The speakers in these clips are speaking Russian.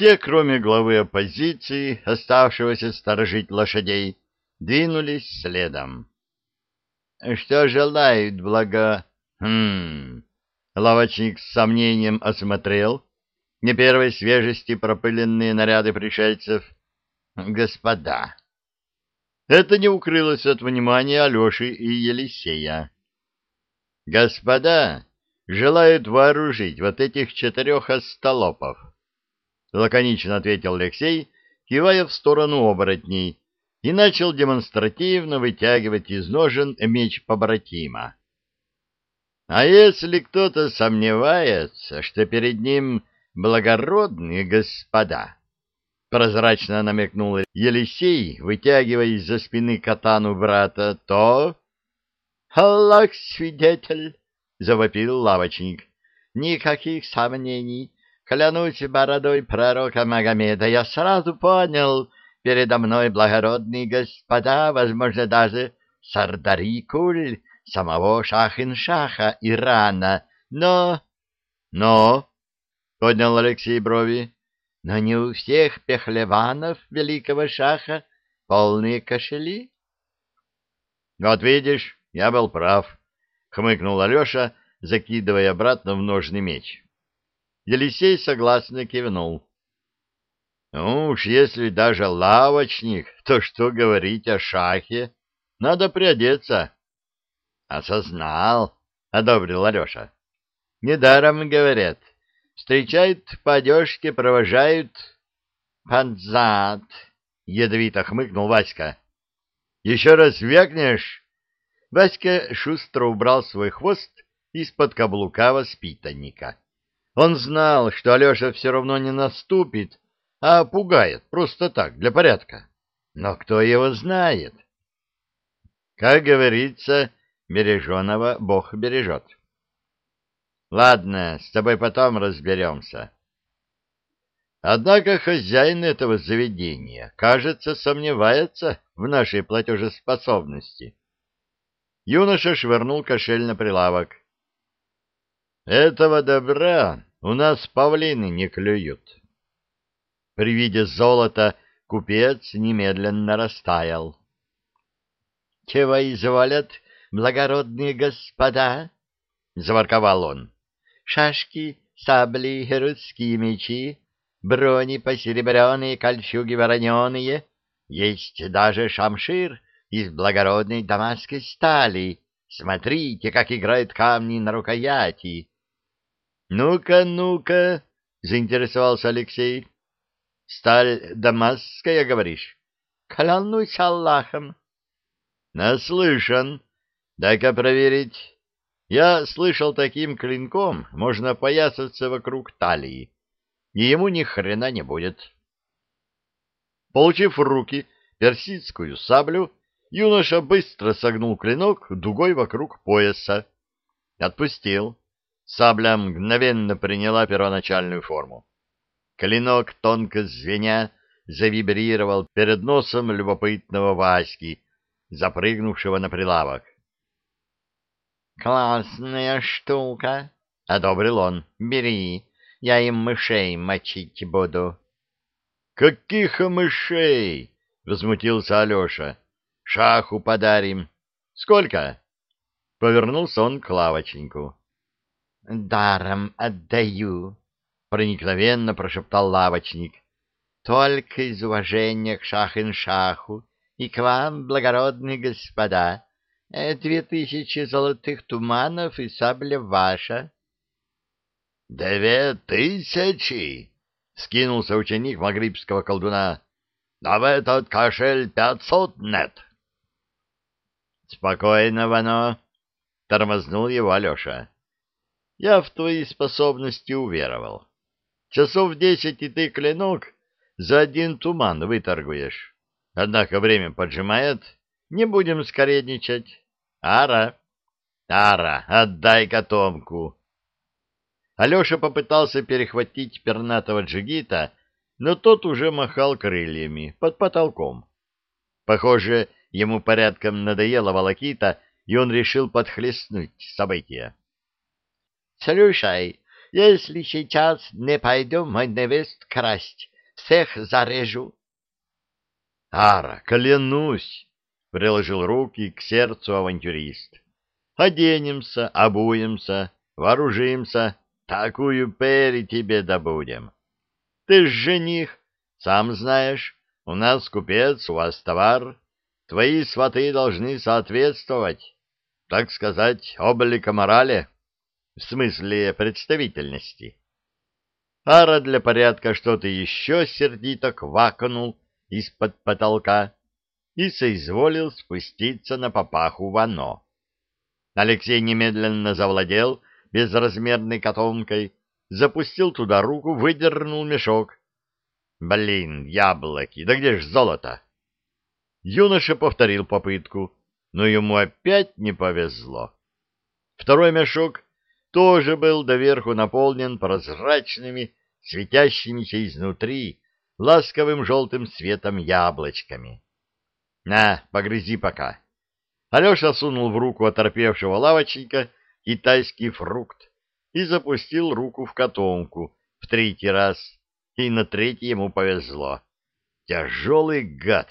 Все, кроме главы оппозиции, оставшегося сторожить лошадей, двинулись следом. Что желают, благо... Хм... Лавочник с сомнением осмотрел не первой свежести пропыленные наряды пришельцев. Господа! Это не укрылось от внимания Алеши и Елисея. Господа желают вооружить вот этих четырех остолопов. Лаконично ответил Алексей, кивая в сторону оборотней, и начал демонстративно вытягивать из ножен меч побратима. А если кто-то сомневается, что перед ним благородные господа, прозрачно намекнул Елисей, вытягивая из-за спины катану брата, то... «Аллах свидетель!» — завопил лавочник. «Никаких сомнений. Клянусь бородой пророка Магомеда, я сразу понял, передо мной благородные господа, возможно, даже Сардарикуль, самого Шахин-Шаха Ирана, но... Но... — поднял Алексей брови. — Но не у всех пехлеванов великого шаха полные кошели. — Вот видишь, я был прав, — хмыкнул Алеша, закидывая обратно в ножный меч. Елисей согласно кивнул. Ну уж если даже лавочник, то что говорить о шахе? Надо приодеться. Осознал, одобрил Алеша. Недаром говорят. Встречают по одежке, провожают. Панзад, ядовито хмыкнул Васька. Еще раз вякнешь? Васька шустро убрал свой хвост из-под каблука воспитанника. Он знал, что Алеша все равно не наступит, а пугает просто так, для порядка. Но кто его знает? Как говорится, береженого Бог бережет. Ладно, с тобой потом разберемся. Однако хозяин этого заведения, кажется, сомневается в нашей платежеспособности. Юноша швырнул кошель на прилавок. Этого добра у нас павлины не клюют. При виде золота купец немедленно растаял. — Чего изволят благородные господа? — заворковал он. — Шашки, сабли, русские мечи, брони посеребренные, кольчуги вороненые, есть даже шамшир из благородной дамасской стали. Смотрите, как играют камни на рукояти. — Ну-ка, ну-ка, — заинтересовался Алексей. — Сталь дамасская, говоришь? — Клянусь Аллахом. — Наслышан. Дай-ка проверить. Я слышал, таким клинком можно поясаться вокруг талии, и ему ни хрена не будет. Получив в руки персидскую саблю, юноша быстро согнул клинок дугой вокруг пояса. Отпустил. Сабля мгновенно приняла первоначальную форму. Клинок, тонко звеня, завибрировал перед носом любопытного Васьки, запрыгнувшего на прилавок. «Классная штука!» — одобрил он. «Бери, я им мышей мочить буду». «Каких мышей?» — возмутился Алеша. «Шаху подарим. Сколько?» Повернулся он к лавочнику. «Даром отдаю», — проникновенно прошептал лавочник. «Только из уважения к шах-ин-шаху и к вам, благородные господа, две тысячи золотых туманов и сабля ваша». «Две тысячи!» — скинулся ученик магрибского колдуна. «А в этот кошель пятьсот нет!» «Спокойно, Вано!» — тормознул его Алеша. Я в твои способности уверовал. Часов десять и ты клинок за один туман выторгуешь. Однако время поджимает. Не будем скоредничать. Ара! Ара, отдай котомку! Алеша попытался перехватить пернатого джигита, но тот уже махал крыльями под потолком. Похоже, ему порядком надоела волокита, и он решил подхлестнуть события. Слушай, Если сейчас не пойдем мой невест красть, всех зарежу. — Ара, клянусь! — приложил руки к сердцу авантюрист. — Оденемся, обуемся, вооружимся, такую пери тебе добудем. Ты ж жених, сам знаешь, у нас купец, у вас товар, твои сваты должны соответствовать, так сказать, облика морали, в смысле представительности. Ара для порядка что-то еще сердито квакнул из-под потолка и соизволил спуститься на папаху Вано. Алексей немедленно завладел безразмерной котомкой, запустил туда руку, выдернул мешок. Блин, яблоки, да где ж золото? Юноша повторил попытку, но ему опять не повезло. Второй мешок тоже был доверху наполнен прозрачными, светящимися изнутри, ласковым желтым светом яблочками. — На, погрызи пока. Алеша сунул в руку оторпевшего лавочника китайский фрукт и запустил руку в котомку в третий раз, и на третий ему повезло. Тяжелый гад!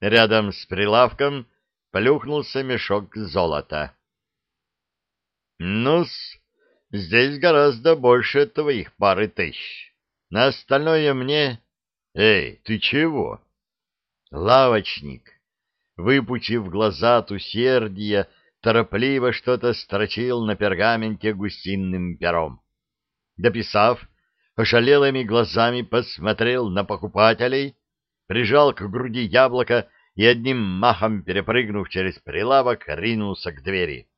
Рядом с прилавком плюхнулся мешок золота. Ну-с, здесь гораздо больше твоих пары тысяч. На остальное мне... Эй, ты чего? Лавочник, выпучив глаза от усердия, торопливо что-то строчил на пергаменте гусиным пером. Дописав, ошалелыми глазами посмотрел на покупателей, прижал к груди яблоко и одним махом, перепрыгнув через прилавок, ринулся к двери.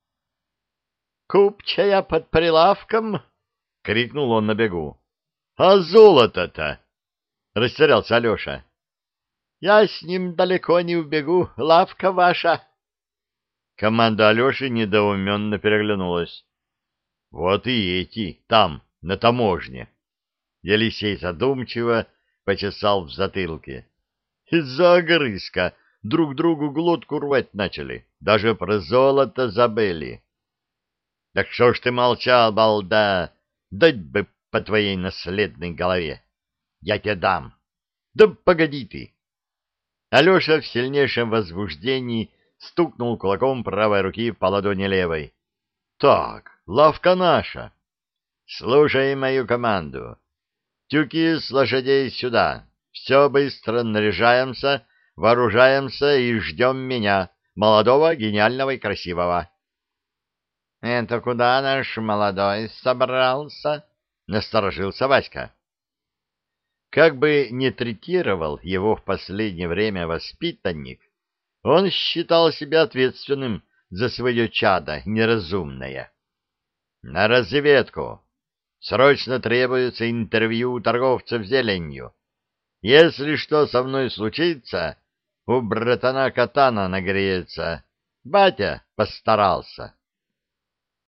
Купчая под прилавком? — крикнул он на бегу. — А золото-то? — растерялся Алеша. — Я с ним далеко не убегу, лавка ваша. Команда Алеши недоуменно переглянулась. — Вот и эти, там, на таможне. Елисей задумчиво почесал в затылке. Из-за огрызка друг другу глотку рвать начали, даже про золото забыли. Так что ж ты молчал, балда? Дать бы по твоей наследной голове. Я тебе дам. Да погоди ты. Алеша в сильнейшем возбуждении стукнул кулаком правой руки по ладони левой. Так, лавка наша. Слушай мою команду. Тюки с лошадей сюда. Все быстро наряжаемся, вооружаемся и ждем меня, молодого, гениального и красивого. — Это куда наш молодой собрался? — насторожился Васька. Как бы не третировал его в последнее время воспитанник, он считал себя ответственным за свое чадо неразумное. — На разведку! Срочно требуется интервью у торговцев зеленью. Если что со мной случится, у братана катана нагреется. Батя постарался.